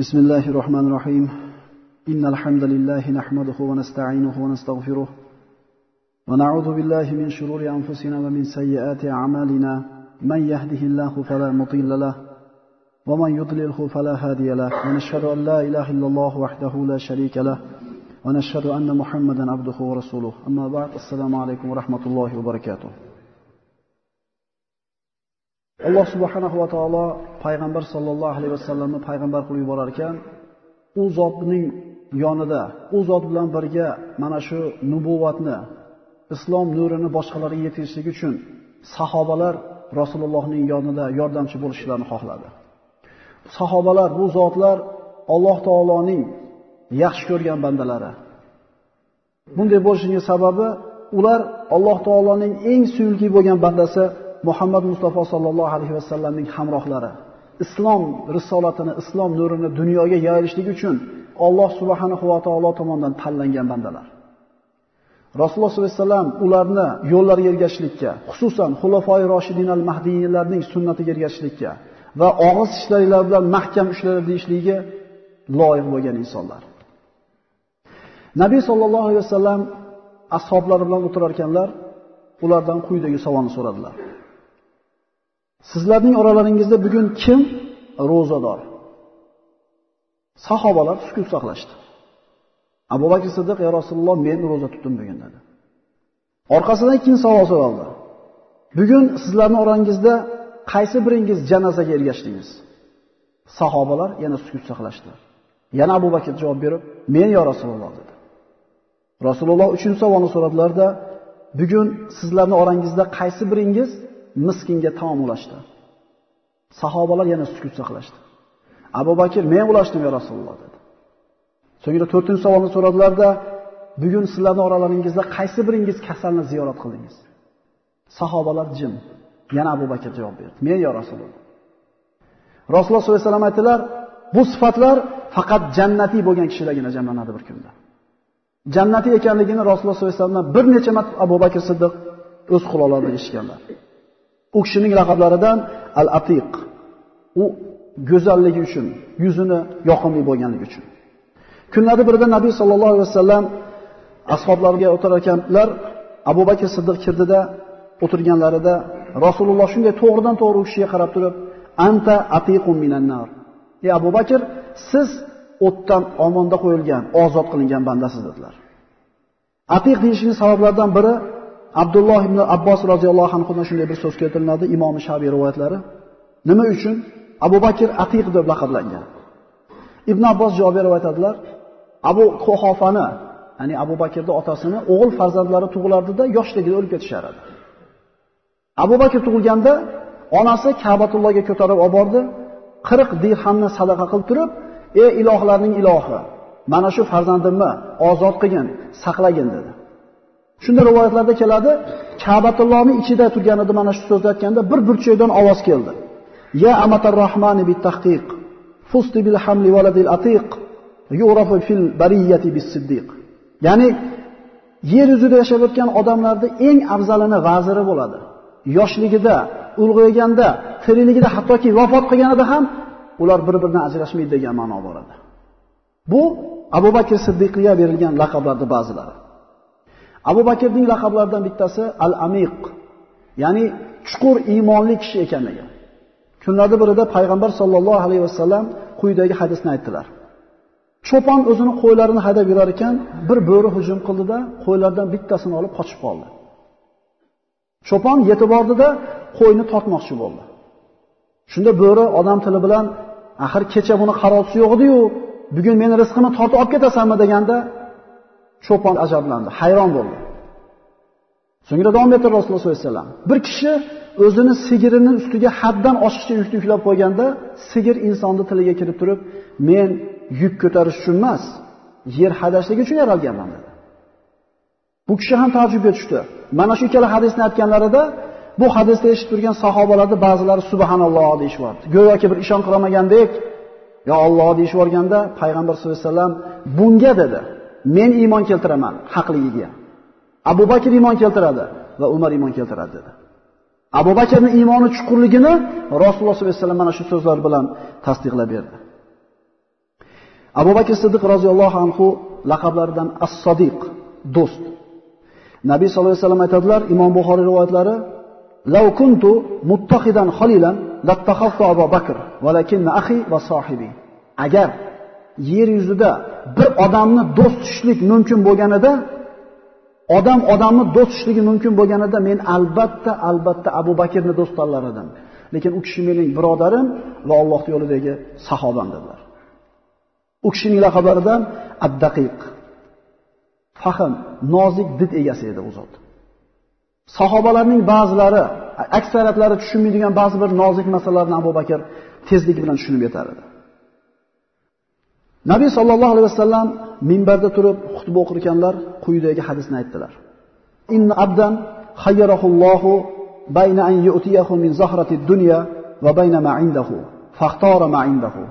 بسم الله الرحمن الرحيم. إن الحمد لله نحمده ونستعينه ونستغفره ونعوذ بالله من شرور أنفسنا ومن سيئات أعمالنا. من يهده الله فلا مضل له ومن يضلله فلا هادي له. ونشهد أن لا إله إلا الله وحده لا شريك له ونشهد أن محمدا عبده ورسوله. أما بعد السلام عليكم ورحمة الله وبركاته. Alloh subhanahu va taolo payg'ambar sollallohu alayhi vasallamni payg'ambar qilib yuborar ekan u zotning yonida u zot bilan birga mana shu nubuvatni islom nurini boshqalarga yetkazishlik uchun sahobalar rasulullohning yonida yordamchi bo'lishlarini xohladi. Sahobalar bu zotlar alloh taoloning yaxshi ko'rgan bandalari. Bunday bo'lishining sababi ular alloh taoloning eng suyukli bo'lgan bandasi Muhammad Mustafa sallallohu alayhi vasallamning hamrohlari islom risolatini, islom nurini dunyoga yoyilishligi uchun Alloh subhanahu va taolo tomonidan tanlangan bandalar. Rasululloh sollallohu alayhi vasallam ularni yo'llariga ergashishlikka, xususan xulofoi roshidin al-mahdiylarning sunnatiga ergashishlikka va og'iz tishlarilar bilan mahkam ushlaydi deyishligiga loyiq bo'lgan insonlar. Nabiy sollallohu alayhi vasallam ashablari bilan o'tirar ekanlar, ulardan quyidagi savolni so'radilar. Sizlarning oralaringizda bugun kim ro'zador? Sahobalar sukut saqlashdi. Abu Bakr Siddiq ya Rasululloh men ro'za tutdim bugun dedi. Orqasidan ikkinchi savol so'raldi. Bugun sizlarning orangizda qaysi biringiz janozaga ergashdingiz? Sahobalar yana sukut saqlashdi. Yana Abu Bakr javob berib, men ya Rasululloh dedi. Rasululloh uchinchi savolni so'radilarda, bugun sizlarning orangizda qaysi biringiz miskinga taom ulashdi. Sahobalar yana sukut saqlashdi. Abu Bakr men ulashdim ya Rasululloh dedi. So'ngra 4-savolni so'radilarda, bugun sizlarning oralaringizda qaysi biringiz kasalni ziyorat qildingiz? Sahobalar jim. Yana Abu Bakr javob berdi. Men ya Rasululloh. Rasululloh sollallohu alayhi vasallam aytdilar, bu sifatlar faqat jannatiy bo'lgan kishilargina jamlanadi bir kunda. Jannatiy ekanligini Rasululloh sollallohu alayhi vasallam bir necha marta Abu Bakr Siddiq o'z quloqlarida eshitganlar. U kishining laqablaridan Al-Atiq. U go'zalligi uchun, yuzini yoqimli bo'lganligi uchun. Kunlarda birida Nabiy sallallohu alayhi vasallam ashablariga o'tirar ekanlar, Abu Bakr Siddiq kirdida o'tirganlarida Rasululloh shunday to'g'ridan to'g'ri u kishiga qarab turib, "Anta atiqun minan nar." Ey Abu Bakr, siz o'tdan omonda qo'yilgan, ozod qilingan bandasiz dedilar. Atiq deyishining sabablaridan biri Abdulloh ibn Abbos roziyallohu anhudan shunday bir so'z keltiriladi, Imom Shabiy rivoyatlari. Nima uchun Abu Bakr Atiq deb laqablangan? Ibn Abbos javob berib aytadilar, Abu Quhofani, ya'ni Abu Bakrning otasini o'g'il farzandlari tug'ilardida yoshligida o'lib ketishar edi. Abu Bakr tug'ilganda onasi Ka'batullohga ko'tarib olib bordi, 40 dirhamni sadaqa qilib turib, "Ey ilohlarning ilohi, mana shu farzandimni ozod qilgin, saqlagin" dedi. Shunda rivoyatlarda keladi, Ka'batullohning ichida turganida mana shu so'zni aytganda bir burchakdan ovoz keldi. Ya amatar rahmani bit tahqiq, fusti bil hamli waladil atiq, yurafu fil bariyati bis siddiq. Ya'ni yer yuzida yashab o'tgan odamlarda eng afzalini vaziri bo'ladi. Yoshligida, ulg'ayganda, tirikligida, hattoki vafot qilganida ham ular bir-biridan ajrashmaydi degan ma'no boradi. Bu Abu Bakr Siddiqiyga berilgan laqablarning ba'zilari. Abu Bakrning laqablaridan bittasi Al-Amiq, ya'ni chuqur iymonli kishi ekanligi. Kunlarda birida payg'ambar sollallohu alayhi vasallam quyidagi hadisni aytdilar. Cho'pon o'zini qo'ylarini haydab yurar ekan, bir bo'ri hujum qildida, qo'ylardan bittasini olib qochib qoldi. Cho'pon yetib bordida qo'yni tortmoqchi bo'ldi. Shunda bo'ri odam tili bilan, "Axir kecha buni qarovsi yo'q edi-yu, bugun meni rizqimni tortib olib ketasanmi?" deganda, cho'pon ajablandi, hayron bo'ldi. So'ngra davom etdi Rasululloh sollallohu alayhi vasallam. Bir kishi o'zini sigirining ustiga haddan oshiqcha yukni yuklab qo'yganda, sigir insonni tiliga kirib turib, "Men yuk ko'tarish uchun emas, yer hadashligi uchun yaralganman" dedi. Bu kishi ham ta'jubga tushdi. Mana shu ikkala hadisni aytganlarida bu hadisda eshitib turgan sahobalarda ba'zilari subhanalloh deyishyapti. Go'yoki bir ishon qilmagandek, "Ya Alloh" deyishvorganda, payg'ambar sollallohu alayhi vasallam bunga dedi: "Men iymon keltiraman haqligiga." Abu Bakr iymon keltiradi va Umar iymon keltiradi dedi. Abu Bakrning iymoni chuqurligini Rasululloh sollallohu alayhi vasallam mana shu so'zlar bilan tasdiqlab berdi. Abu Bakr Siddiq roziyallohu anhu laqablaridan as-sodiq, do'st. Nabiy sollallohu alayhi vasallam aytadilar, Imom Buxoriy rivoyatlari, "Law kuntu muttaqidan khalilan lattakhaftu Abu Bakr, walakin akhi va sohibi." Agar yer yuzida bir odamni do'st tutishlik mumkin bo'lganida, odam odamni do'st tutishligi mumkin bo'lganida men albatta albatta Abu Bakrni do'st tanlar edim. Lekin u kishi mening birodarim va Alloh yo'lidagi sahobam dedilar. U kishining laqablaridan ad-daqiq. Fahm, nozik did egasi edi u zot. Sahobalarning ba'zilari, aksariyatlari tushunmaydigan ba'zi bir nozik masalalarni Abu Bakr tezlik bilan tushunib yetar edi. Nabiy sallallohu alayhi vasallam minbarda turib xutba o'qir ekanlar, quyidagi hadisni aytdilar. Inna abdan khayyarahullohu bayna an yu'tiyahu min zahrati dunya va bayna ma indahu. Faxtara ma indahu.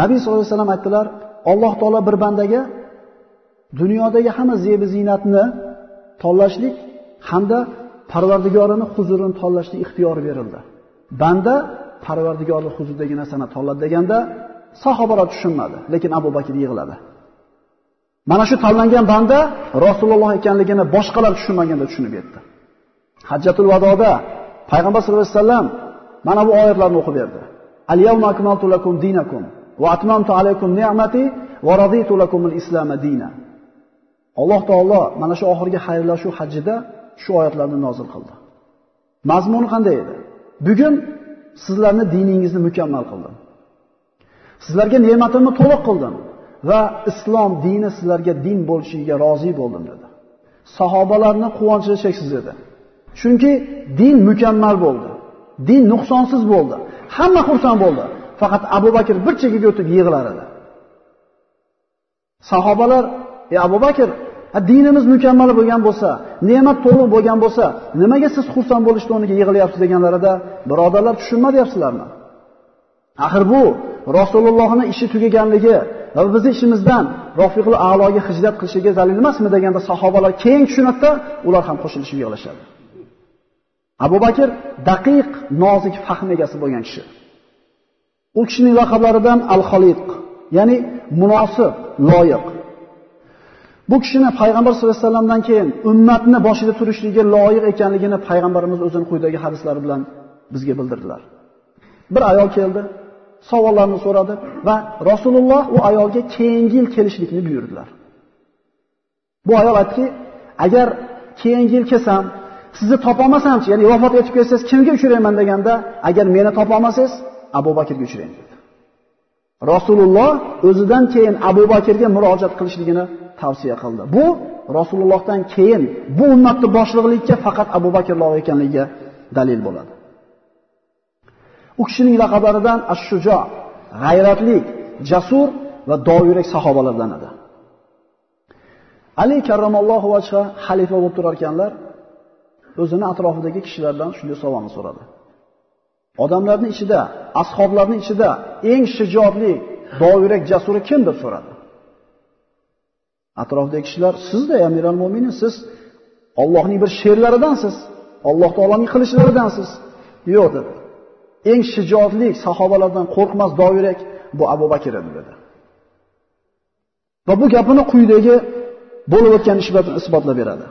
Nabiy sallallohu alayhi vasallam aytdilar, Alloh taolo bir bandaga dunyodagi hamma zebi ziynatni tanlashlik hamda Parvardigorini huzurini tanlashlik ixtiyori berildi. Banda Parvardigorning huzuridagi narsani tanladi deganda sahobalar tushunmadi, lekin Abu Bakr yig'ladi. Mana shu tanlangan banda Rasululloh ekanligini boshqalar tushunmaganda tushunib yetdi. Hajjatul vadoda payg'ambar sollallohu alayhi vasallam mana bu oyatlarni o'qib berdi. Al-yawma akmaltu lakum dinakum va atmamtu alaykum ni'mati va raditu lakum al-islam dina. Alloh taolo mana shu oxirgi xayrlashuv hajjida shu oyatlarni nozil qildi. Mazmuni qanday edi? Bugun sizlarni diningizni mukammal qildim. Sizlarga ne'matimni to'liq qildim va islom dini sizlarga din bo'lishiga rozi bo'ldim dedi. Sahobalarni quvonchi cheksiz edi. Chunki din mukammal bo'ldi. Din nuqsonsiz bo'ldi. Hamma xursand bo'ldi. Faqat Abu Bakr bir chekkaga o'tib yig'lar edi. Sahobalar, "Ey Abu Bakr, dinimiz mukammal bo'lgan bo'lsa, ne'mat to'liq bo'lgan bo'lsa, nimaga siz xursand bo'lishni o'rniga yig'layapsiz?" deganlarida, "Birodarlar tushunmadyapsizlarmi? Axir bu Rasulullohning ishi tugaganligi va bizning ishimizdan Rofiqul a'loga hijrat qilishiga zalil emasmi deganda sahobalar keyin tushunatda ular ham qo'shilishib yig'lashadi. Abu Bakr daqiq, nozik fahm egasi bo'lgan kishi. U kishining laqablaridan al-Xoliq, ya'ni munosib, loyiq. Bu kishini payg'ambar sollallohu alayhi vasallamdan keyin ummatni boshida turishligiga loyiq ekanligini payg'ambarimiz o'zining quyidagi hadislari bilan bizga bildirdilar. Bir ayol keldi, savollarni so'radi va Rasululloh u ayolga keyingi yil kelishlikni buyurdilar. Bu ayol aytdiki, agar keyingi yil kelsam, sizni topolmasamchi, ya'ni vafot etib ketsangiz kimga uchrayman deganda, agar meni topolmasangiz, Abu Bakrga uchrang dedi. Rasululloh o'zidan keyin Abu Bakrga murojaat qilishligini tavsiya qildi. Bu Rasulullohdan keyin bu ummatni boshliqlikka faqat Abu Bakr loyiq ekanligiga dalil bo'ladi. U kishining laqablaridan ash-shujo, g'ayratlik, jasur va dovyurak sahobalardan edi. Ali karramallohu vajha xalifa bo'lib turar ekanlar, o'zini atrofidagi kishilardan shunday savolni so'radi. Odamlarning ichida, ashoblarning ichida eng shijoatli, dovyurak, jasuri kim deb so'radi. Atrofdagi kishilar, sizda amiral mu'minin, siz Allohning bir sherlaridansiz, Alloh taolaning qilishlaridansiz. Yo'q dedi. Eng shijoatli sahobalardan qo'rqmas doirak bu Abu Bakr edi dedi. Va bu gapini quyidagi bo'lib o'tgan ish bilan isbotlab beradi.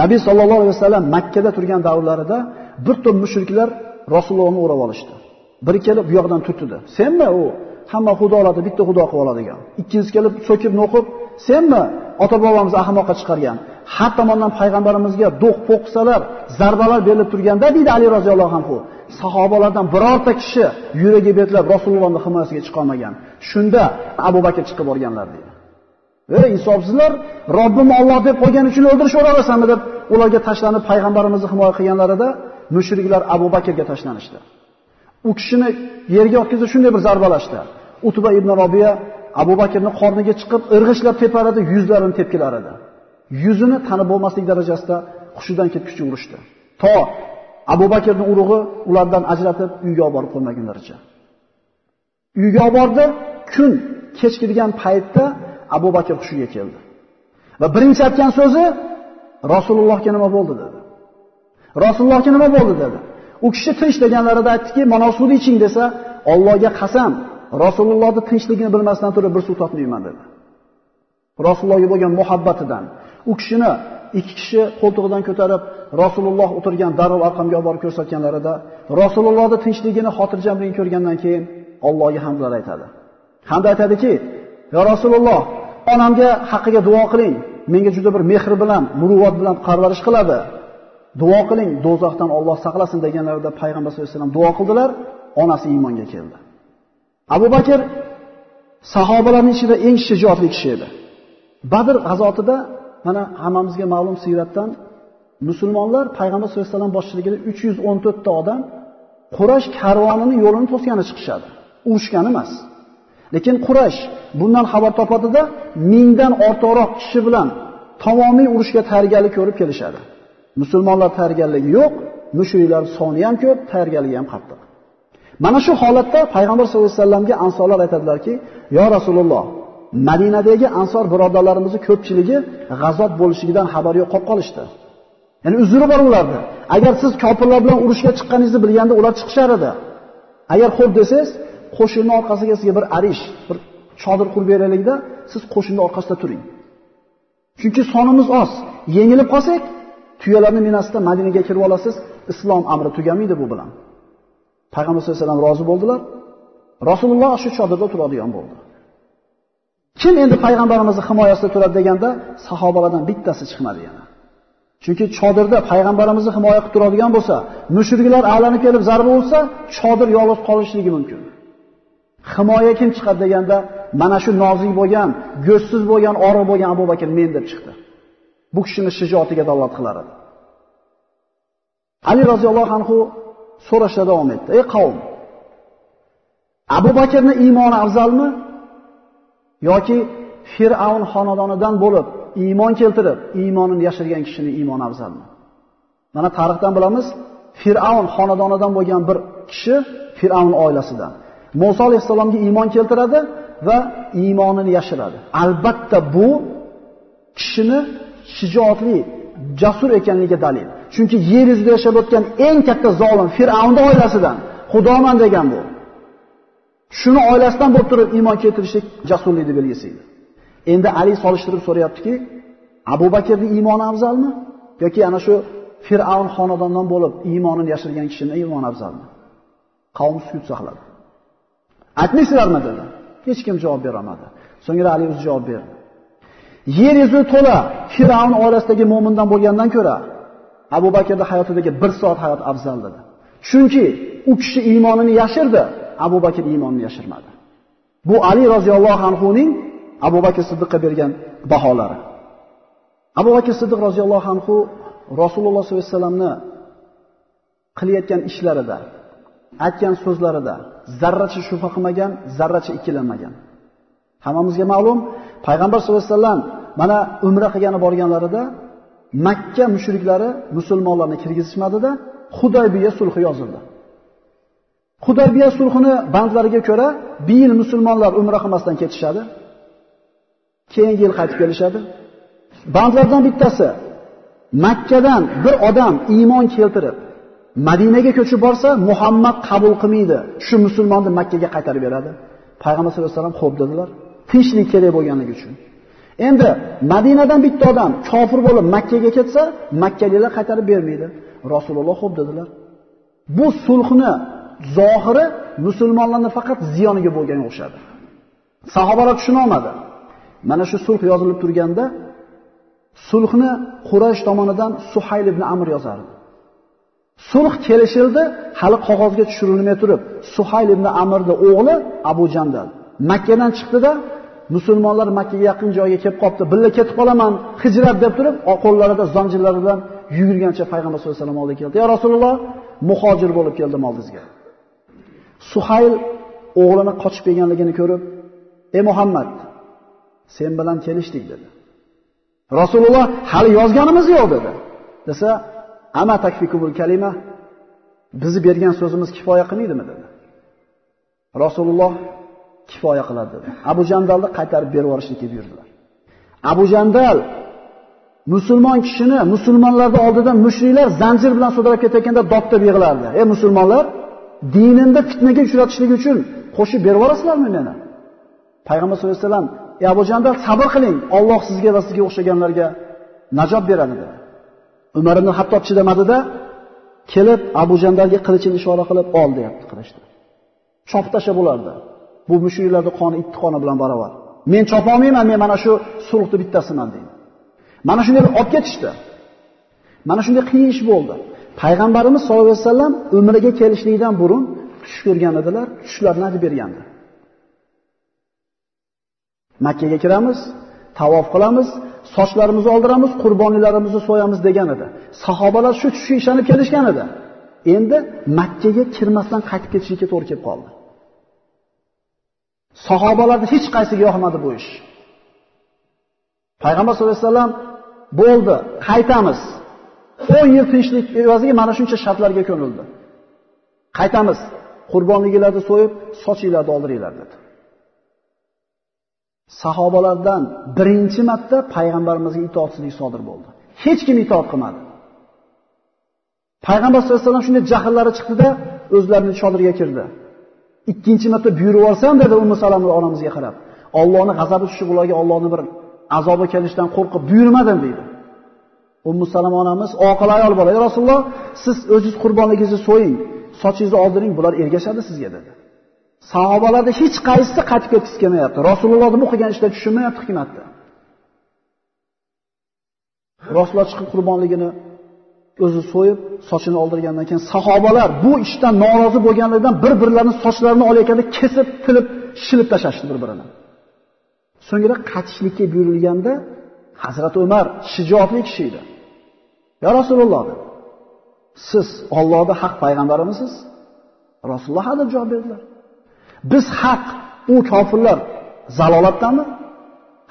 Nabiy sallallohu alayhi vasallam Makka da turgan davrlarida bir to'p mushriklar Rasulullohni o'rab olishdi. Biri kelib bu yoqdan turtdi. Senmi u hamma xudolarni bitta xudo qilib oladigan. Ikkinchisi kelib so'kib no'qib, senmi ota bobomiz ahmoqqa chiqargan? Har tomondan payg'ambarimizga do'q poqsalar, zarbalar berilib turganda deydi Ali roziyallohu anhu. sahobalardan birorta kishi yuragi betlab Rasulullohning himoyasiga chiqa olmagan. Shunda Abu Bakr chiqib borganlar deydi. Ey insofsizlar, Robbim Alloh deb qo'ygan uchun o'ldirishib yuborasanmi deb ularga tashlanib payg'ambarimizni himoya qilganlarida mushriklar Abu Bakrga tashlanishdi. U kishini yerga o'tkazib shunday bir zarbalashdi. Utba ibn Robiya Abu Bakrning qorniga chiqib irg'ishlab teparadi, yuzlarini tepkilar edi. Yuzini tanib bo'lmaslik darajasida hushidan ketguncha urishdi. To Abu Bakrning urug'i ulardan ajratib uyga olib borib qo'ymagunlaricha. Uyga olib bordi, kun kechkirgan paytda Abu Bakr hushiga keldi. Va birinchi aytgan so'zi Rasulullohga nima bo'ldi dedi. Rasulullohga nima bo'ldi dedi. U kishi tinch deganlarida aytdiki, "Mana suvni iching" desa, Allohga qasam, Rasulullohning tinchligini bilmasdan turib bir suv totmayman dedi. Rasulullohga bo'lgan muhabbatidan u kishini ikki kishi qo'ltig'idan ko'tarib Rasululloh o'tirgan Darul Arqamga olib borib ko'rsatganlarida Rasulullohning tinchligini, xotirjamligini ko'rgandan keyin Allohga hamdlar aytadi. Hamda aytadiki: "Ya Rasululloh, onamga haqqiga duo qiling. Menga juda bir mehr bilan, muruvvat bilan parvarish qiladi. Duo qiling, do'zaxdan Alloh saqlasin" deganlarida payg'ambar sollallohu alayhi vasallam duo qildilar, onasi iymonga keldi. Abu Bakr sahobalarning ichida eng shijoatli kishi edi. Badr g'azotida mana hammamizga ma'lum siyratdan musulmonlar payg'ambar sollallohu alayhi vasallam boshchiligida 314 ta odam Quraysh karvonini yo'lini to'sgani chiqishadi. Urushgan emas. Lekin Quraysh bundan xabar topadida mingdan ortiqroq kishi bilan tamomiy urushga tayyorgarlik ko'rib kelishadi. Musulmonlar tayyorgarligi yo'q, mushriklar soni ham ko'p, tayyorgarligi ham qattiq. Mana shu holatda payg'ambar sollallohu alayhi vasallamga ansorlar aytadilarki, "Yo Rasululloh, Madinadagi ansor birodarlarimizning ko'pchiligi g'azob bo'lishidan xabari yo'q qolib qolishdi. Ya'ni uzri bor ularda. Agar siz kofirlar bilan urushga chiqqaningizni bilganda ular chiqishar edi. Agar xo'p desangiz, qo'shinning orqasiga sizga bir arish, bir chodir qurib beraylikda, siz qo'shinning orqasida turing. Chunki sonimiz oz. Yengilib qolsak, tuyalarni minasida Madinaga kirib olasiz, islom amri tugamaydi bu bilan. Payg'ambar sollallohu alayhi vasallam rozi bo'ldilar. Rasululloh shu chodirda turadigan bo'ldi. Kim endi payg'ambarimizni himoyasida turadi deganda sahobalardan bittasi chiqmadi yana. Chunki chodirda payg'ambarimizni himoya qilib turadigan bo'lsa, mushriklar a'lanib kelib zarba ursa, chodir yolg'iz qolishligi mumkin. Himoya kim chiqadi deganda, mana shu nozik bo'lgan, go'shtsiz bo'lgan, oriq bo'lgan Abu Bakr men deb chiqdi. Bu kishining shijoatiga dalolat qilar edi. Ali roziyallohu anhu so'rashda davom etdi. Ey qavm, Abu Bakrning iymoni afzalmi yoki Fir'avn xonadonidan bo'lib iymon keltirib, iymonini yashirgan kishining iymoni afzalmi? Mana tarixdan bilamiz, Fir'avn xonadonidan bo'lgan bir kishi Fir'avn oilasidan Musa alayhisalomga iymon keltiradi va iymonini yashiradi. Albatta bu kishini shijoatli, jasur ekanligiga dalil. Chunki yer yuzida yashab o'tgan eng katta zolim Fir'avnning oilasidan Xudoman degan bu. Shuni oilasidan bo'lib turib iymon keltirishlik jasurlikni belgisi edi. Endi Ali solishtirib so'rayaptiki, Abu Bakrning iymoni afzalmi yoki ana shu Fir'avn xonadondan bo'lib iymonini yashirgan kishining iymoni afzalmi? Qavm sukut saqladi. Aytmaysizlarmi dedi. Hech kim javob bera olmadi. So'ngra Ali o'zi javob berdi. Yer yuzi to'la Fir'avn orasidagi mu'mindan bo'lgandan ko'ra Abu Bakrning hayotidagi bir soat hayot afzal dedi. Chunki u kishi iymonini yashirdi, Abu Bakr iymonini yashirmadi. Bu Ali roziyallohu anhu ning Abu Bakr Siddiqqa bergan baholari. Abu Bakr Siddiq roziyallohu anhu Rasululloh sollallohu alayhi vasallamni qilayotgan ishlarida, aytgan so'zlarida zarracha shubha qilmagan, zarracha ikkilanmagan. Hammamizga ma'lum, payg'ambar sollallohu alayhi vasallam mana umra qilgani borganlarida Makka mushriklari musulmonlarni kirgizishmadida Hudaybiya sulhi yozildi. Hudaybiya sulhini bandlariga ko'ra, bir yil musulmonlar umra qilmasdan ketishadi. Keyingi yil qaytib kelishadi. Bandlardan bittasi Makkadan bir odam iymon keltirib Madinaga ko'chib borsa, Muhammad qabul qilmaydi. Shu musulmonni Makkaga qaytarib beradi. Payg'ambar sollallohu alayhi vasallam xo'p dedilar. Tinchlik kerak bo'lganligi uchun. Endi Madinadan bitta odam kofir bo'lib Makkaga ketsa, Makkaliklar qaytarib bermaydi. Rasululloh xo'p dedilar. Bu sulhni zohiri musulmonlarning faqat ziyoniga bo'lganga o'xshadi. Sahobalar tushuna olmadi. Mana shu sulh yozilib turganda sulhni Quraysh tomonidan Suhayl ibn Amr yozardi. Sulh kelishildi, hali qog'ozga tushirilmay turib, Suhayl ibn Amrning o'g'li Abu Jandal Makkadan chiqdida musulmonlar Makkaga yaqin joyga kelib qopti. Billa ketib qolaman, hijrat deb turib, qo'llarida zanjirlar bilan yugurgancha payg'ambar sollallohu alayhi vasallam oldiga keldi. "Ya Rasululloh, muhojir bo'lib keldim oldingizga." Suhayl o'g'lini qochib kelganligini ko'rib, "Ey Muhammad, sen bilan kelishdik" dedi. Rasululloh hali yozganimiz yo'q dedi. Desa, "Ama takfikubul kalima" bizni bergan so'zimiz kifoya qilmaydimi dedi. Rasululloh kifoya qiladi dedi. Abu Jandalni qaytarib berib yuborishlikka buyurdilar. Abu Jandal musulmon kishini musulmonlarning oldidan mushriklar zanjir bilan sudrab ketayotganda dopda yig'lardi. Ey musulmonlar, dinimda fitnaga uchratishlik uchun qo'shib berib yuborasizlarmi meni? Payg'ambar sollallohu alayhi vasallam, "Ey Abu Jandal, sabr qiling. Alloh sizga va sizga o'xshaganlarga najot beradi" dedi. Umar ibn Hattob chidamadida kelib Abu Jandalga qilichini ishora qilib, "Ol" deyapti qilichni. Chop tashlab bo'lardi. Bu mushuklarning qoni itti qoni bilan barobar. Men chopa olmayman, men mana shu sulhni bittasiman deydi. Mana shunday olib ketishdi. Mana shunday qiyin ish bo'ldi. Payg'ambarimiz sollallohu alayhi vasallam umriga kelishligidan burun tush ko'rgan edilar, tushlarni aytib bergandi. Makka ga kiramiz, tavof qilamiz, sochlarimizni oldiramiz, qurbonliklarimizni so'yamiz degan edi. Sahobalar shu tushga ishonib kelishgan edi. Endi Makka ga kirmasdan qaytib ketishga to'g'ri kelib qoldi. Sahobalarning hech qaysiga yoqmadi bu ish. Payg'ambar sollallohu alayhi vasallam bo'ldi, qaytamiz. 10 yil tinchlik evaziga mana shuncha shartlarga ko'nildi. Qaytamiz. Qurbonliklarni so'yib, sochinglarni oldiringlar dedi. Sahobalardan birinchi marta payg'ambarimizga itoatsizlik sodir bo'ldi. Hech kim itoat qilmadi. Payg'ambar sollallohu alayhi vasallam shunday jahllari chiqdi-da, o'zlarining chodirga kirdi. Ikkinchi marta buyurib olsam dedi Ummu Salama onamizga qarab. Allohning g'azabi tushib ularga Allohning bir azobi kelishidan qo'rqib buyurmadim dedi. Ummu Salama onamiz oqil ayol bola, "Ey Rasululloh, siz o'zingiz qurbonligingizni so'ying, sochingizni oldiring, bular ergashadi sizga" dedi. Sahobalarda hech qaysisi qaytib ketgisi kelmayapti. Rasulullohning bu qilgan ishlari tushunmayapti hikmatni. Rasululloh chiqib qurbonligini o'zi so'yib, sochini oldirgandan keyin sahobalar bu ishdan norozi bo'lganligidan bir-birlarini sochlarini olayotganda kesib, tilib, shilib tashlashdi bir-birini. So'ngra qaytishlikka buyurilganda Hazrat Umar shijoatli kishi edi. Ya Rasululloh Siz Allohning haq payg'ambarimisiz? Rasululloh hadeb javob berdilar. Biz haq, u kofirlar zalolatdanmi?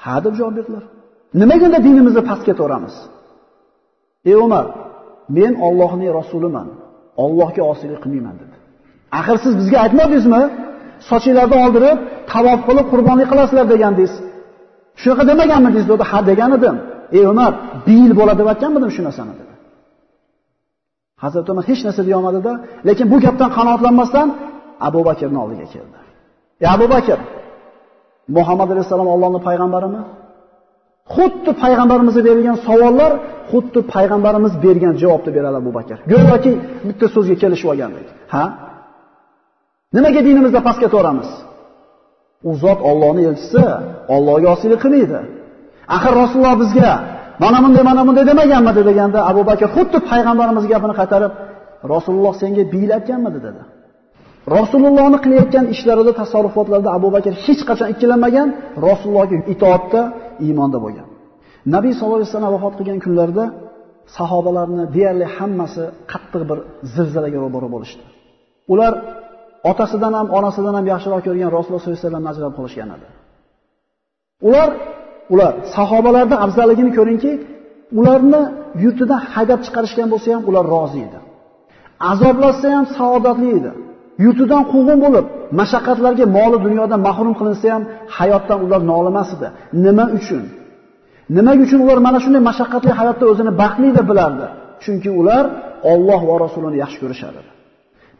Ha deb javob berdilar. Nimaga dinimizni pastga to'ramiz? Ey Umar, men Allohning rasuliman. Allohga osiylik qilmayman dedi. Axir siz bizga aytmadingizmi? Sochinglardan oldirib, tavof qilib qurbonlik qilasizlar degandingiz. Shunaqa demaganmidingiz dedi. Ha degan edim. Ey Umar, bil bo'ladi deb aytganmidim shu narsani dedi. Hazrat Umar hech narsa deya olmadi-da, lekin bu gapdan qanoatlanmasdan Abu Bakrning oldiga keldi. "Ey Abu Bakr, Muhammad alayhisalom Allohning payg'ambarimi?" Xuddi payg'ambarimizga berilgan savollar xuddi payg'ambarimiz bergan javobni beradi Abu Bakr. Go'yoki bitta so'zga kelishib olgandek. Ha? Nimaga dinimizda pastga to'ramiz? U zot Allohning elchisi, Allohga osiylik qilmaydi. Axir Rasululloh bizga mana bunday mana bunday demaganmidi deganda Abu Bakr xuddi payg'ambarimiz gapini qaytarib, Rasululloh senga biylatganmidi dedi. Rasulullohni qilayotgan ishlarida, tasarrufotlarida Abu Bakr hech qachon ikkilanmagan, Rasulullohga itoatda, iymonda bo'lgan. Nabiy sollallohu alayhi vasallam vafot qilgan kunlarda sahobalarni deyarli hammasi qattiq bir zilzilaga ro'baro bo'lishdi. Ular otasidan ham, onasidan ham yaxshiroq ko'rgan Rasululloh sollallohu alayhi vasallam ajrab qolishgan edi. Ular ular sahobalarda afzalligini ko'ringki, ularni yurtidan haydab chiqarishgan bo'lsa ham ular rozi edi. Azoblashsa ham saodatli edi. Yurtidan quvg'in bo'lib, mashaqqatlarga, moli dunyodan mahrum qilinsa ham hayotdan ular nolimas edi. Nima uchun? Nima uchun ular mana shunday mashaqqatli hayotda o'zini baxtli deb bilardi? Chunki ular Alloh va Rasulini yaxshi ko'rishardi.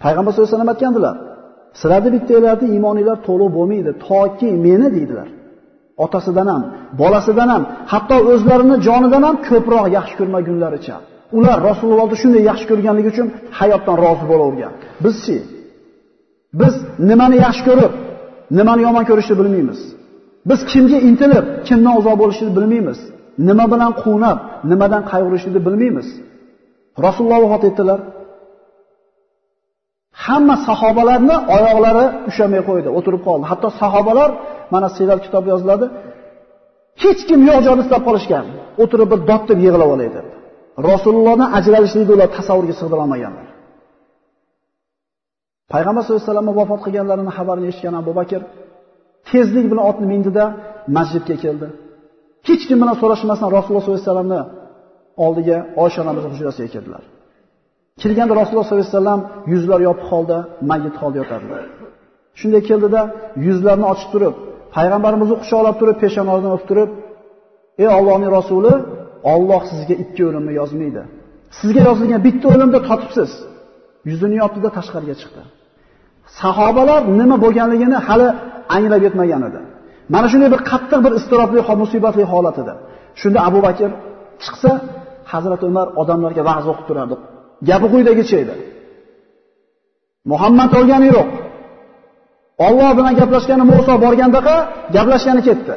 Payg'ambar sollallohu alayhi vasallam aytgandilar: "Sizlarning bittalarning iymoninglar to'liq bo'lmaydi, toki meni" deydilar. Otasidan ham, bolasidan ham, hatto o'zlarini jonidan ham ko'proq yaxshi ko'rmagunlaricha. Ular Rasulullohni shunday yaxshi ko'rganligi uchun hayotdan rozi bo'lavergan. Bizchi Biz nimani yaxshi ko'rib, nimani yomon ko'rishni bilmaymiz. Biz kimga intilib, kimdan uzoq bo'lishni bilmaymiz. Nima bilan quvnab, nimadan qayg'urishni bilmaymiz. Rasululloh vafot etdilar. Hamma sahobalarni oyoqlari ushamay qo'ydi, o'tirib qoldi. Hatto sahobalar mana sirat kitob yoziladi. Hech kim yo'q joyda istab qolishgan. O'tirib bir dod deb yig'lab olaydi. Rasulullohdan ajralishlikni ular tasavvurga sig'dira olmaganlar. Payg'ambar sollallohu alayhi vasallam vafot qilganlarini xabarini eshitgan Abu Bakr tezlik bilan otni mindida masjidga keldi. Hech kim bilan so'rashmasdan Rasululloh sollallohu alayhi vasallamni oldiga Oysha onamizning hujrasiga keldilar. Kirganda Rasululloh sollallohu alayhi vasallam yuzlari yopiq holda, mayit holda yotardilar. Shunday keldida yuzlarini ochib turib, payg'ambarimizni quchoqlab turib, peshonasidan o'pib turib, "Ey Allohning rasuli, Alloh sizga ikki o'limni yozmaydi. Sizga yozilgan bitta o'limda totibsiz. Yuzini yopdi-da tashqariga chiqdi. Sahobalar nima bo'lganligini hali anglab yetmagan edi. Mana shunday bir qattiq bir istirobli, musibatli holat edi. Shunda Abu Bakr chiqsa, Hazrat Umar odamlarga va'z o'qib turardi. Gapi quyidagicha edi. Muhammad o'lgani yo'q. Alloh bilan gaplashgani Musa borgandaqa gaplashgani ketdi.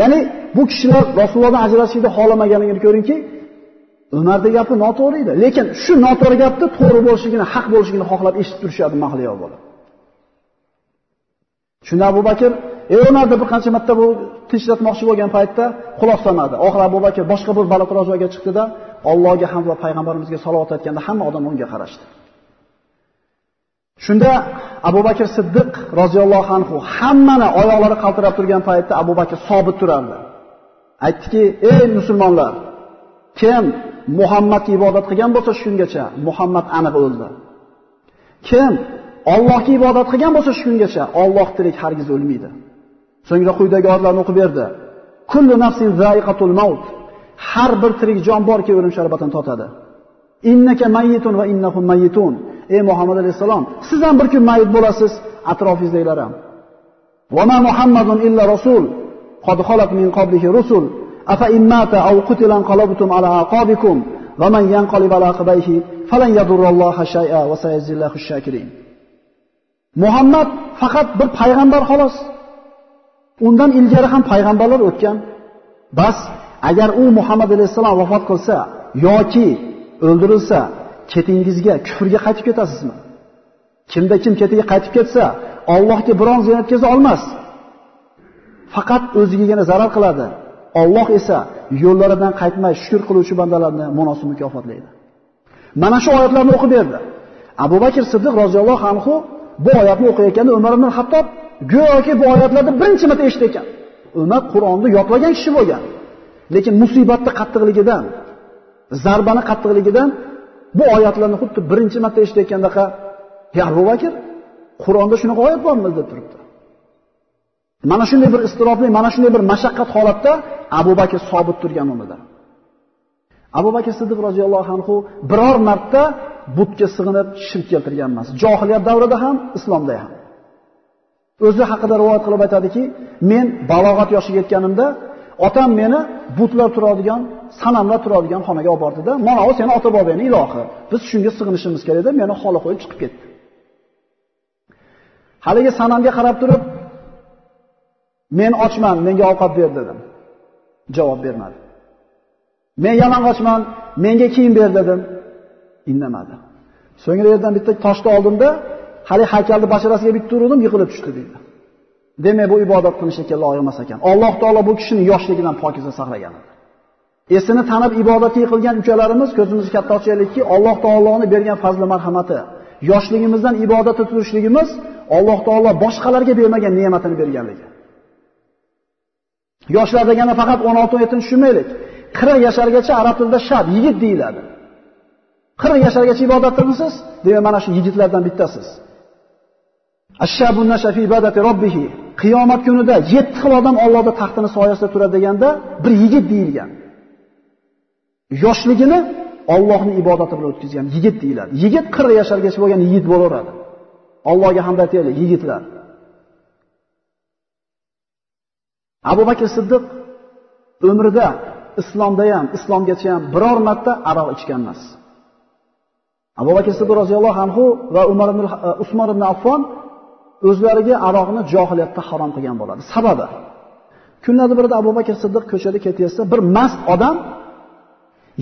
Ya'ni bu kishilar Rasulullohdan ajrashishni xohlamaganligini ko'ringki, Umarning gapi noto'g'ri edi, lekin shu noto'g'ri gapni to'g'ri bo'lishligini, haq bo'lishligini xohlab eshitib turishadi mahliyo bo'lib. Shunda Abu Bakr ey Umarni bir qancha marta bu tinchlatmoqchi bo'lgan paytda quloq solmadi. Oxir Abu Bakr boshqa bir baliqroq chiqdi-da, Allohga ham va payg'ambarimizga salovat aytganda hamma odam unga qarashdi. Shunda Abu Bakr Siddiq roziyallohu anhu hammani oyoqlari qaltirab turgan paytda Abu Bakr sobit turardi. Aytdiki: "Ey musulmonlar, kim Muhammad ibodat qilgan bo'lsa shungacha Muhammad aniq o'ldi. Kim Allohga ibodat qilgan bo'lsa shungacha Alloh tirik hargiz o'lmaydi." So'ngra quyidagi oyatlarni o'qib berdi. Kullu nafsin za'iqatul maut. Har bir tirik jon borki o'lim sharbatini totadi. Innaka mayyitun va innahum mayyitun. Ey Muhammad alayhisalom, siz ham bir kun mayit bo'lasiz, atrofingizdagilar ham. Va ma Muhammadun illa rasul, qad xolat min qablihi rusul. Afa immata aw qutila qalabtum ala aqabikum va man yanqalib ala aqibayhi falan yadurralloha shay'a va sayajzillahu shakirin. Muhammad faqat bir payg'ambar xolos. Undan ilgari ham payg'ambarlar o'tgan. Bas agar u Muhammad alayhisalom vafot qilsa yoki o'ldirilsa, ketingizga kufrga qaytib ketasizmi? Kimda kim ketiga qaytib ketsa, Allohga biron ziyon yetkaza olmas. Faqat o'zigagina zarar qiladi. Alloh esa yo'llaridan qaytmay shukr qiluvchi bandalarni munosib mukofotlaydi. Mana shu oyatlarni o'qib berdi. Abu Bakr Siddiq roziyallohu anhu bu oyatni o'qiyotganda Umar ibn Hattob go'yoki bu oyatlarni birinchi marta eshitgan. Umar Qur'onni yodlagan kishi bo'lgan. Lekin musibatni qattiqligidan, zarbani qattiqligidan bu oyatlarni xuddi birinchi marta eshitayotgandaqa, "Ya Abu Bakr, Qur'onda shunaqa oyat bormi?" deb turibdi. Mana shunday bir istirobli, mana shunday bir mashaqqat holatda Abu Bakr sobit turgan umida. Abu Bakr Siddiq roziyallohu anhu biror marta butga sig'inib shirk keltirgan emas. Jahiliyat davrida ham, islomda ham. O'zi haqida rivoyat qilib aytadiki, men balog'at yoshiga yetganimda otam meni butlar turadigan, sanamlar turadigan xonaga olib bordida, "Mana u seni ota bobongning ilohi. Biz shunga sig'inishimiz kerak" deb meni xoli qo'yib chiqib ketdi. Haligi sanamga qarab turib, "Men ochman, menga ovqat ber" dedim. Javob bermadi. "Men yalang'ochman, menga kiyim ber" dedim. Indamadi. So'ngra yerdan bitta toshni oldimda, hali haykalni basharasiga bitta urdim, yiqilib tushdi dedi. Demak, bu ibodat qilishga loyiq emas ekan. Alloh taolo bu kishini yoshligidan pokiza saqlagan. Esini tanib ibodatga yiqilgan ukalarimiz ko'zimizni katta ochaylikki, Alloh taoloning bergan fazli marhamati, yoshligimizdan ibodatda turishligimiz Alloh taolo boshqalarga bermagan ne'matini berganligi. Yoshlar deganda faqat 16-17 tushunmaylik. 40 yashargacha arab tilida shab, yigit deyiladi. 40 yashargacha ibodat qilmisiz, demak mana shu yigitlardan bittasiz. Ashabun nashafi ibadati rabbih. Qiyomat kunida 7 xil odam Allohning taxtini soyasida turadi deganda bir yigit deyilgan. Yoshligini Allohning ibodati bilan o'tkazgan yigit deyiladi. Yigit 40 yashargacha bo'lgan yigit bo'laveradi. Allohga hamd aytaylik, yigitlar. Abu Bakr Siddiq umrida islomda ham, islomgacha ham biror marta aroq ichgan emas. Abu Bakr Siddiq roziyallohu anhu va Umar ibn e, Usmon ibn Affon o'zlariga aroqni johiliyatda harom qilgan bo'ladi. Sababi kunlarda birida Abu Bakr Siddiq ko'chada ketayotsa, bir mast odam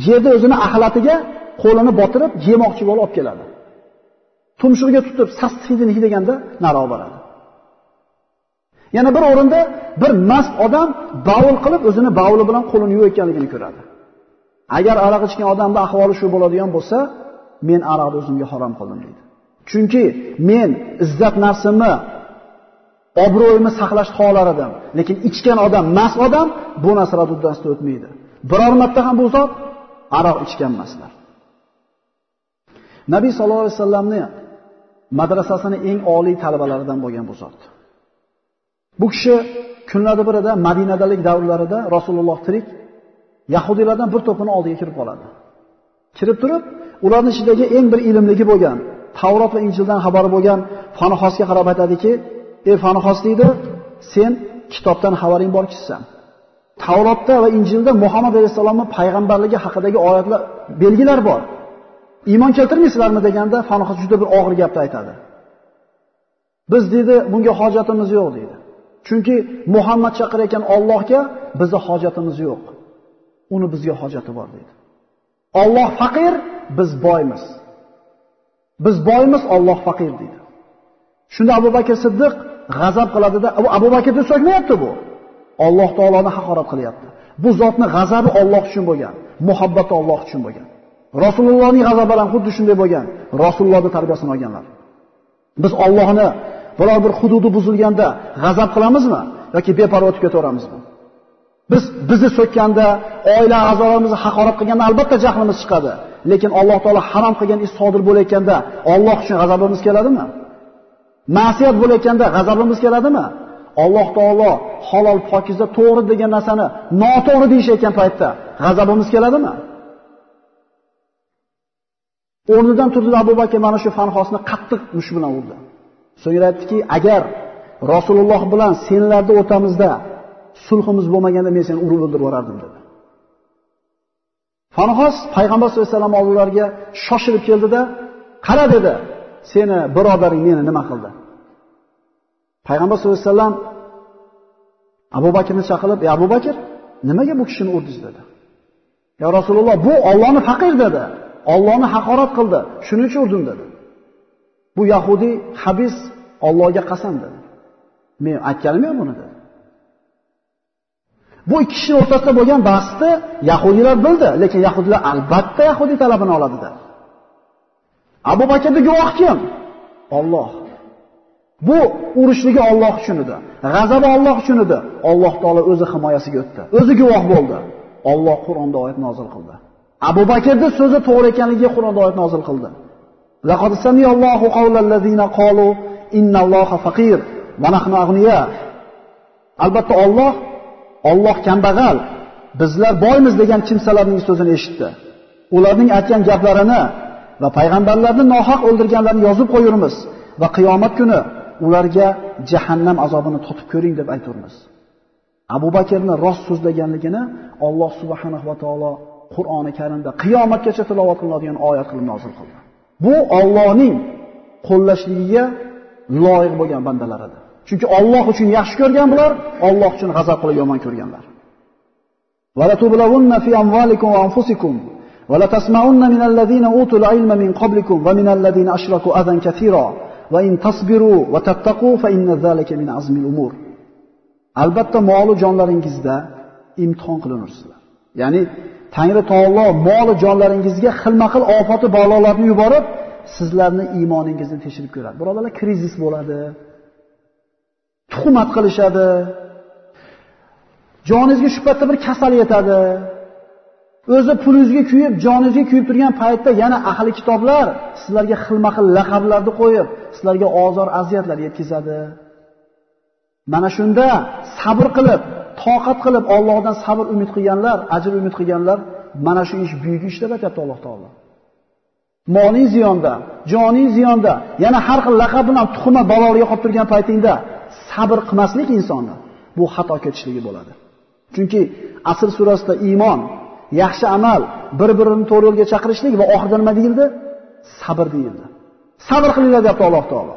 yerda o'zini axlatiga qo'lini botirib yemoqchi bo'lib olib keladi. Tumshug'iga tutib sastidini hidaganda naro boradi. Yana bir o'rinda bir mast odam bavul qilib o'zini bavuli bilan qo'lini yuvayotganligini ko'radi. Agar aroq ichgan odamning ahvoli shu bo'ladigan bo'lsa, men aroqni o'zimga harom qildim deydi. Chunki men izzat nafsimni, obro'yimni saqlash xohlar edim. Lekin ichgan odam, mast odam bu narsalar uddasidan o'tmaydi. Biror marta ham bu zot aroq ichgan emaslar. Nabiy sallallohu alayhi vasallamning madrasasini eng oliy talabalaridan bo'lgan bu zot. Bu kishi kunlarda birida Madinadalik davrlarida Rasululloh tirik Yahudiylardan bir to'pini oldiga kirib qoladi. Kirib turib, ularning ichidagi eng bir ilmligi bo'lgan Tavrot va Injildan xabari bo'lgan Fanihosga qarab aytadiki, "Ey Fanihos deydi, sen kitobdan xabaring bor kishisan. Tavrotda va Injilda Muhammad alayhisolamning payg'ambarligi haqidagi oyatlar, belgilar bor. Iymon keltirmaysizlarmi deganda Fanihos juda bir og'ir gapni aytadi. Biz dedi, bunga hojatimiz yo'q dedi. Chunki Muhammad chaqirayotgan Allohga bizga hojatimiz yo'q. Uni bizga hojati bor dedi. Alloh faqir, biz boymiz. Biz boymiz, Alloh faqir dedi. Shunda Abu Bakr Siddiq g'azab qiladida, Abu Bakr deb so'kmayapti bu. Alloh taoloni haqorat qilyapti. Bu zotni g'azabi Alloh uchun bo'lgan, muhabbati Alloh uchun bo'lgan. Rasulullohning g'azabi ham xuddi shunday bo'lgan. Rasulullohning tarbiyasini olganlar. Biz Allohni biror bir hududi buzilganda g'azab qilamizmi yoki beparvo o'tib ketaveramizmi? Biz bizni so'kkanda, oila a'zolarimizni haqorat qilganda albatta jahlimiz chiqadi. Lekin Alloh taolo harom qilgan ish sodir bo'layotganda Alloh uchun g'azabimiz keladimi? Ma'siyat bo'layotganda g'azabimiz keladimi? Alloh taolo halol, pokiza, to'g'ri degan narsani noto'g'ri deyishayotgan paytda g'azabimiz keladimi? O'rnidan turdi Abu Bakr mana shu fanxosni qattiq mush bilan urdi. So'ngra aytdiki, agar Rasululloh bilan senlarda o'rtamizda sulhimiz bo'lmaganda men seni urib o'ldirib yuborardim dedi. Fanxos payg'ambar sollallohu alayhi vasallam oldilariga shoshilib keldida, "Qara" dedi. "Seni birodaring meni nima qildi?" Payg'ambar sollallohu alayhi vasallam Abu Bakrni chaqirib, "Ey Abu Bakr, nimaga bu kishini urdingiz?" dedi. "Ya Rasululloh, bu Allohni faqir dedi. Allohni haqorat qildi. Shuning uchun urdim" dedi. Bu Yahudi habis Allohga qasam dedi. Men aytganim yo'q buni dedi. Bu ikki kishi o'rtasida bo'lgan bahsni Yahudiylar bildi, lekin Yahudiylar albatta Yahudiy talabini oladi dedi. Abu Bakrni guvoh kim? Alloh. Bu urushligi Alloh uchun edi. G'azabi Alloh uchun edi. Alloh taolo o'zi himoyasiga o'tdi. O'zi guvoh bo'ldi. Alloh Qur'onda oyat nozil qildi. Abu Bakrning so'zi to'g'ri ekanligiga Qur'onda oyat nozil qildi. Laqad samiyallohu qawlallazina qalu innalloha faqir va nahnu aghniya. Albatta Alloh Alloh kambag'al, bizlar boymiz degan kimsalarning so'zini eshitdi. Ularning aytgan gaplarini va payg'ambarlarni nohaq o'ldirganlarni yozib qo'yurmiz va qiyomat kuni ularga jahannam azobini totib ko'ring deb ayturmiz. Abu Bakrni rost so'zlaganligini Alloh subhanahu va taolo Qur'oni Karimda qiyomatgacha tilovat qilinadigan oyat qilib nozil qildi. Bu Allohning qo'llashligiga loyiq bo'lgan bandalaridir. Chunki Alloh uchun yaxshi ko'rgan bular, Alloh uchun g'azab qilib yomon ko'rganlar. Va la tublawunna fi amwalikum va anfusikum va la tasma'unna min alladhina utul ilma min qablikum va min alladhina ashraku adan kathira va in tasbiru va tattaqu fa inna zalika min azmil umur. Albatta mol jonlaringizda imtihon qilinursizlar. Ya'ni Tangri taolo mol jonlaringizga xilma-xil ofati balolarni yuborib, sizlarni iymoningizni tekshirib ko'radi. Birodalar, krizis bo'ladi, tuhmat qilishadi. Joningizga shu paytda bir kasal yetadi. O'zi pulingizga kuyib, joningizga kuyib turgan paytda yana ahli kitoblar sizlarga xilma-xil laqablarni qo'yib, sizlarga ozor, aziyatlar yetkazadi. Mana shunda sabr qilib, toqat qilib Allohdan sabr umid qilganlar, ajr umid qilganlar, mana shu ish buyuk ish deb aytadi Alloh taolo. Moling ziyonda, joning ziyonda, yana har xil laqab bilan tuhmat balolarga qolib turgan paytingda sabr qilmaslik insonni bu xato ketishligi bo'ladi. Chunki Asr surasida iymon, yaxshi amal, bir-birini to'g'ri yo'lga chaqirishlik va oxirda nima deyildi? Sabr deyildi. Sabr qilinglar deyapti Alloh taolo.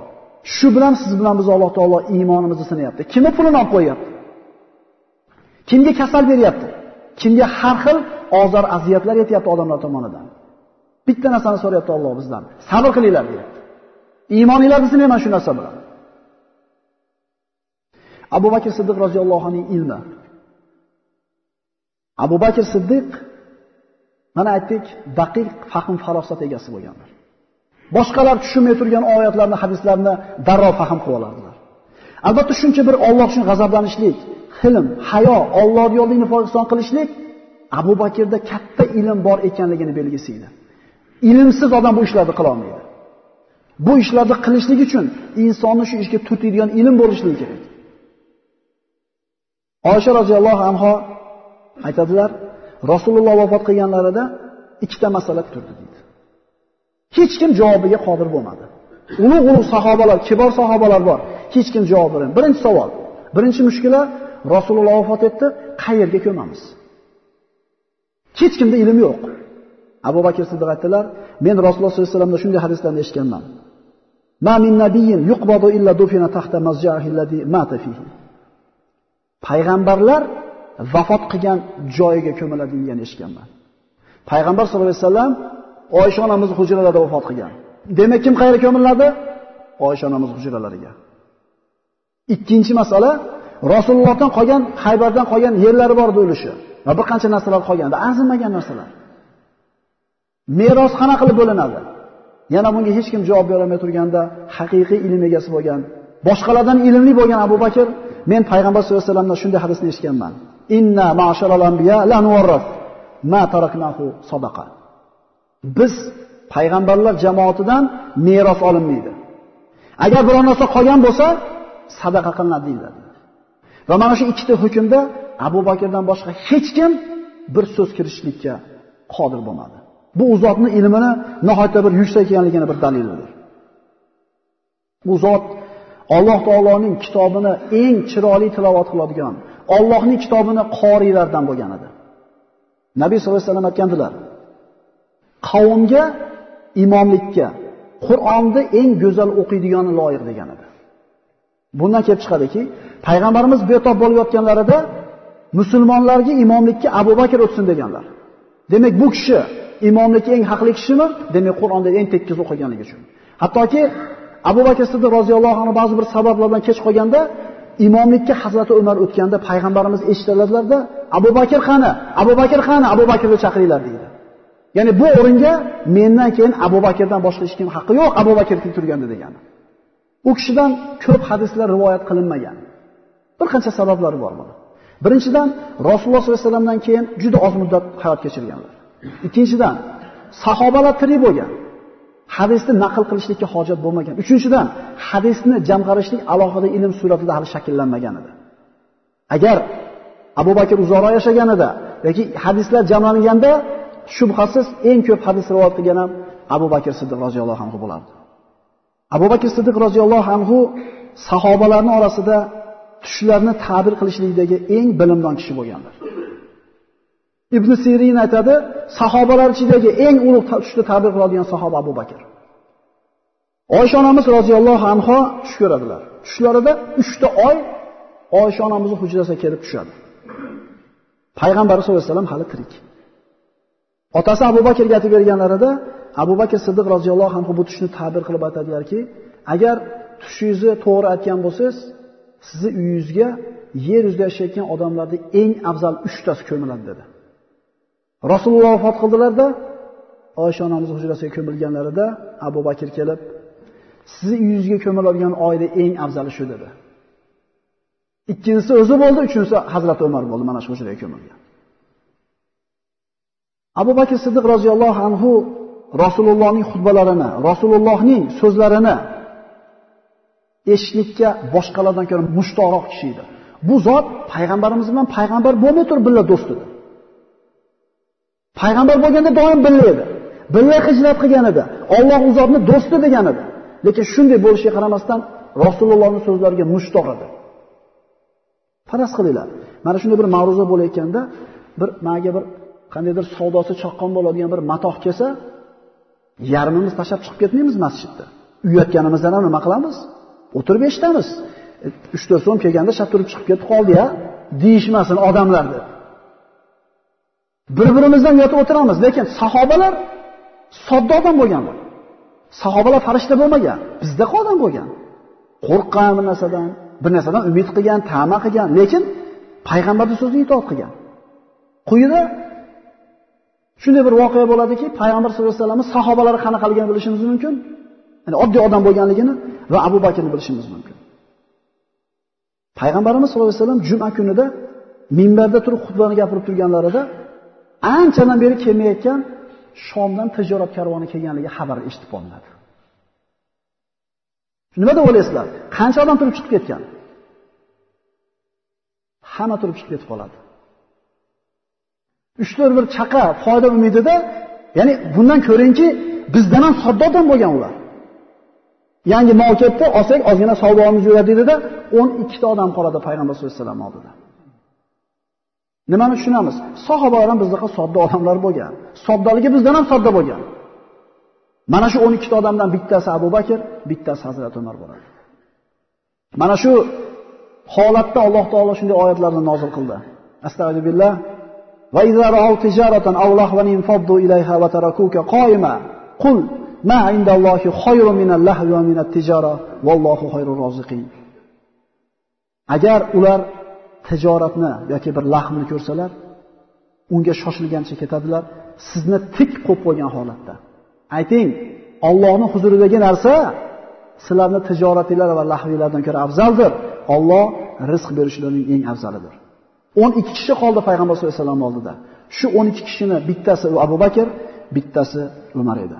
Shu bilan siz bilan biz Alloh taolo iymonimizni sinayapti. Kimni pulini olib qo'yapti? Kimga kasal beryapti? Kimga har xil ozor, aziyatlar yetyapti odamlar tomonidan? Bitta narsani so'rayapti Alloh bizdan. Sabr qilinglar deyapti. Iymoningizni mana shu narsa bilan. Abu Bakr Siddiq roziyallohu anhu ilmi. Abu Bakr Siddiq mana aytdik, daqiq fahm farosat egasi bo'lganlar. Boshqalar tushunmay turgan oyatlarni, hadislarni darrov fahm qilib olardilar. Albatta shuncha bir Alloh uchun g'azablanishlik, hilm, hayo, Alloh yo'lini infoson qilishlik Abu Bakrda katta ilm bor ekanligini belgisi edi. Ilmsiz odam bu ishlarni qila olmaydi. Bu ishlarni qilishlik uchun insonni shu ishga turtadigan ilm bo'lishligi kerak. Oysha roziyallohu anha aytadilar, Rasululloh vafot qilganlarida ikkita masala turdi deydi. Hech kim javobiga qodir bo'lmadi. Ulug' ulug' sahobalar, kibor sahobalar bor. Hech kim javob bermaydi. Birinchi savol. Birinchi mushkula Rasululloh vafot etdi, qayerga ko'mamiz? Hech kimda ilm yo'q. Abu Bakr Siddiq aytdilar, men Rasululloh sollallohu alayhi vasallamdan shunday hadislarni eshitganman. Ma min nabiyyin yuqbadu illa dufina tahta mazjahi alladhi mata fihi. Payg'ambarlar vafot qilgan joyiga ko'miladi degan eshitganman. Payg'ambar sollallohu alayhi vasallam Oysha onamiz hujralarida vafot qilgan. Demak, kim qayerga ko'miladi? Oysha onamiz hujralariga. Ikkinchi masala Rasulullohdan qolgan, Haybardan qolgan yerlari bor o'lishi va bir qancha narsalar qolganda arzimagan narsalar. Meros qana qilib bo'linadi? Yana bunga hech kim javob bera olmay turganda haqiqiy ilm egasi bo'lgan, boshqalardan ilmli bo'lgan Abu Bakr men payg'ambar sollallohu alayhi vasallamdan shunday hadisni eshitganman. Inna ma'sharal anbiya la nuwarraf ma taraknahu sadaqa. Biz payg'ambarlar jamoatidan meros olinmaydi. Agar biror narsa qolgan bo'lsa, sadaqa qilinadi deyiladi. Va mana shu ikkita hukmda Abu Bakrdan boshqa hech kim bir so'z kirishlikka qodir bo'lmadi. Bu zotning ilmini nihoyatda bir yuksak ekanligini bir dalildir. Bu zot Alloh taoloning kitobini eng chiroyli tilovat qiladigan, Allohning kitobini qorilardan bo'lgan edi. Nabiy sollallohu alayhi vasallam aytgandilar: "Qavmga imomlikka Qur'onni eng go'zal o'qiydigani loyiq" degan edi. Bundan kelib chiqadiki, payg'ambarimiz betob bo'layotganlarida musulmonlarga imomlikka Abu Bakr o'tsin deganlar. Demak, bu kishi imomlikka eng haqli kishimi? Demak, Qur'onda eng tekis o'qiganligi uchun. Hattoki Abu Bakr Siddiq roziyallohu anhu ba'zi bir sabablar bilan kech qolganda imomlikka Hazrati Umar o'tganda payg'ambarimiz eshitadilarda, Abu Bakr qani? Abu Bakr qani? Abu Bakrni chaqiringlar deydi. Ya'ni bu o'ringa mendan keyin Abu Bakrdan boshqa hech kim haqqi yo'q, Abu Bakr turgandi degani. U kishidan ko'p hadislar rivoyat qilinmagan. Bir qancha sabablari bor buni. Birinchidan, Rasululloh sollallohu alayhi vasallamdan keyin juda oz muddat hayot kechirganlar. Ikkinchidan, sahobalar tirik bo'lgan. Hadisni naql qilishlikka hojat bo'lmagan. Uchinchidan, hadisni jamg'arishlik alohida ilm suratida hali shakllanmagan edi. Agar Abu Bakr uzoqroq yashaganida yoki hadislar jamlanganda, shubhasiz eng ko'p hadis rivoyat qilgan ham Abu Bakr Siddiq roziyallohu anhu bo'lardi. Abu Bakr Siddiq roziyallohu anhu sahobalarning orasida tushlarni ta'bir qilishlikdagi eng bilimdon kishi bo'lganlar. Ibn Sirin aytadi, sahobalar ichidagi eng ulug' tushni ta'bir qiladigan sahoba Abu Bakr. Oysha onamiz roziyallohu anha tush ko'radilar. Tushlarida 3 ta oy Oysha onamizning hujrasiga kelib tushadi. Payg'ambar sollallohu alayhi vasallam hali tirik. Otasi Abu Bakrga aytib berganlarida Abu Bakr Siddiq roziyallohu anhu bu tushni ta'bir qilib aytadilarki, agar tushingizni to'g'ri aytgan bo'lsangiz, sizni uyingizga yer yuzida yashayotgan odamlarni eng afzal 3 tasi ko'miladi dedi. Rasululloh vafot qildilarda, Oysha onamiz hujrasiga ko'milganlarida Abu Bakr kelib, sizni uyingizga ko'miladigan oila eng afzali shu dedi. Ikkinchisi o'zi bo'ldi, uchinchisi Hazrat Umar bo'ldi, mana shu hujraga ko'milgan. Abu Bakr Siddiq roziyallohu anhu Rasulullohning xutbalarini, Rasulullohning so'zlarini eshlikka boshqalardan ko'ra mushtoqroq kishi edi. Bu zot payg'ambarimiz bilan payg'ambar bo'lmay turib billa do'st edi. Payg'ambar bo'lganda doim billa edi. Billa hijrat qilgan edi. Alloh u zotni do'sti degan edi. Lekin shunday bo'lishiga qaramasdan Rasulullohning so'zlariga mushtoq edi. Faras qilinglar. Mana shunday bir ma'ruza bo'layotganda bir menga bir qandaydir savdosi chaqqon bo'ladigan bir matoh kelsa, yarmimiz tashlab chiqib ketmaymiz masjidda. Uyatganimizdan ham nima qilamiz? O'tirib eshitamiz. 3-4 so'm kelganda shart turib chiqib ketib qoldi-ya, deyishmasin odamlar deb. Bir-birimizdan yotib o'tiramiz, lekin sahobalar sodda odam bo'lganlar. Sahobalar farishta bo'lmagan, bizda odam bo'lgan. Qo'rqqan bir narsadan, bir narsadan umid qilgan, ta'ma qilgan, lekin payg'ambarning so'ziga itoat qilgan. Quyida shunday bir voqea bo'ladiki, payg'ambar sollallohu alayhi vasallam sahobalari qanaqaligini bilishimiz mumkin. Ya'ni oddiy odam bo'lganligini va Abu Bakrni bilishimiz mumkin. Payg'ambarimiz sollallohu alayhi vasallam juma kunida minbarda turib xutbani gapirib turganlarida anchadan beri kelmayotgan Shomdan tijorat karvoni kelganligi xabari eshitib qolinadi Nima deb o'ylaysizlar? Qancha odam turib chiqib ketgan? Hamma turib chiqib ketib qoladi. 3-4 bir chaqa foyda umidida, ya'ni bundan ko'ringki, bizdan ham sodda odam bo'lgan ular. Yangi mol ketdi, olsak ozgina savdomiz yuradi dedida 12 ta odam qoladi payg'ambar sollallohu alayhi vasallam oldida. Nimani tushunamiz? Sahobalar ham bizdaqa sodda odamlar bo'lgan. Soddaligi bizdan ham sodda bo'lgan. Mana shu 12 ta odamdan bittasi Abu Bakr, bittasi Hazrat Umar bo'ladi. Mana shu holatda Alloh taolo shunday oyatlarni nozil qildi. Astagfirullah. Va idza ra'aw tijaratan aw lahwan infaddu ilayha wa tarakuka qa'ima. Qul ma indallohi khayrun minal lahwi wa minat tijara wallohu khayrur roziqin. Agar ular tijoratni yoki bir lahmni ko'rsalar, unga shoshilgancha ketadilar, sizni tik qo'yib qo'ygan holatda. Ayting, Allohning huzuridagi narsa sizlarning tijoratinglar va lahvinglardan ko'ra afzaldir. Alloh rizq berishlarning eng afzalidir. 12 kishi qoldi payg'ambar sollallohu alayhi vasallam oldida. Shu 12 kishini bittasi Abu Bakr, bittasi Umar edi.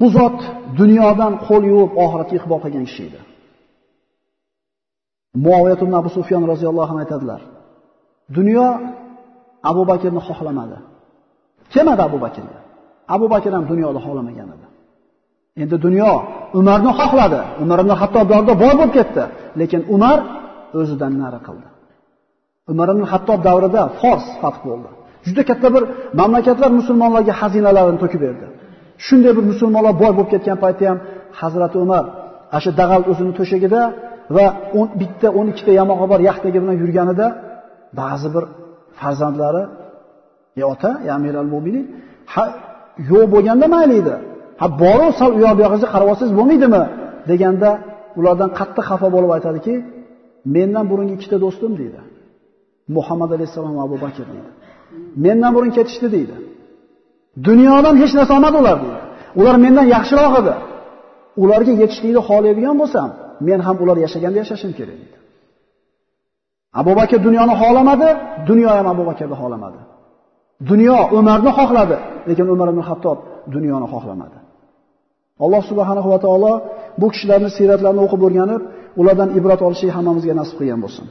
Bu zot dunyodan qo'l yuvib oxiratga iqbol qilgan kishi edi. Muaviyat ibn Abu Sufyon roziyallohu anhu aytadilar. Dunyo Abu Bakrni xohlamadi. Kelmadi Abu Bakrga. Abu Bakr ham dunyoni xohlamagan edi. Endi dunyo Umarni xohladi. Umar ibn Hattob davrida boy bo'lib ketdi, lekin Umar o'zidan nari qildi. Umar ibn Hattob davrida Fors fath bo'ldi. Juda katta bir mamlakatlar musulmonlarga xazinalarini to'kib berdi. Shunday bir musulmonlar boy bo'lib ketgan paytda ham Hazrat Umar asha dag'al o'zini to'shagida va bitta 12 ta yamog'i bor yaxtagi bilan yurganida ba'zi bir farzandlari "Ey ota, ya Amiral Mu'minin, ha yo'q bo'lganda mayli edi. Ha boru sal u yoq bu yog'ingizga qarab olsangiz bo'lmaydimi?" deganda ulardan qattiq xafa bo'lib aytadiki, "Mendan burungi ikkita do'stim" deydi. Muhammad alayhisalom va Abu Bakr deydi. Mendan burun ketishdi deydi. Dunyodan hech narsa olmadi ular deydi. Ular mendan yaxshiroq edi. Ularga yetishlikni xohlaydigan bo'lsam, men ham ular yashaganda yashashim kerak edi. Abu Bakr dunyoni xohlamadi, dunyo ham Abu Bakrni xohlamadi. Dunyo Umarni xohladi, lekin Umar ibn Hattob dunyoni xohlamadi. Alloh subhanahu va taolo bu kishilarning siyratlarini o'qib o'rganib, ulardan ibrat olishni hammamizga nasib qilgan bo'lsin.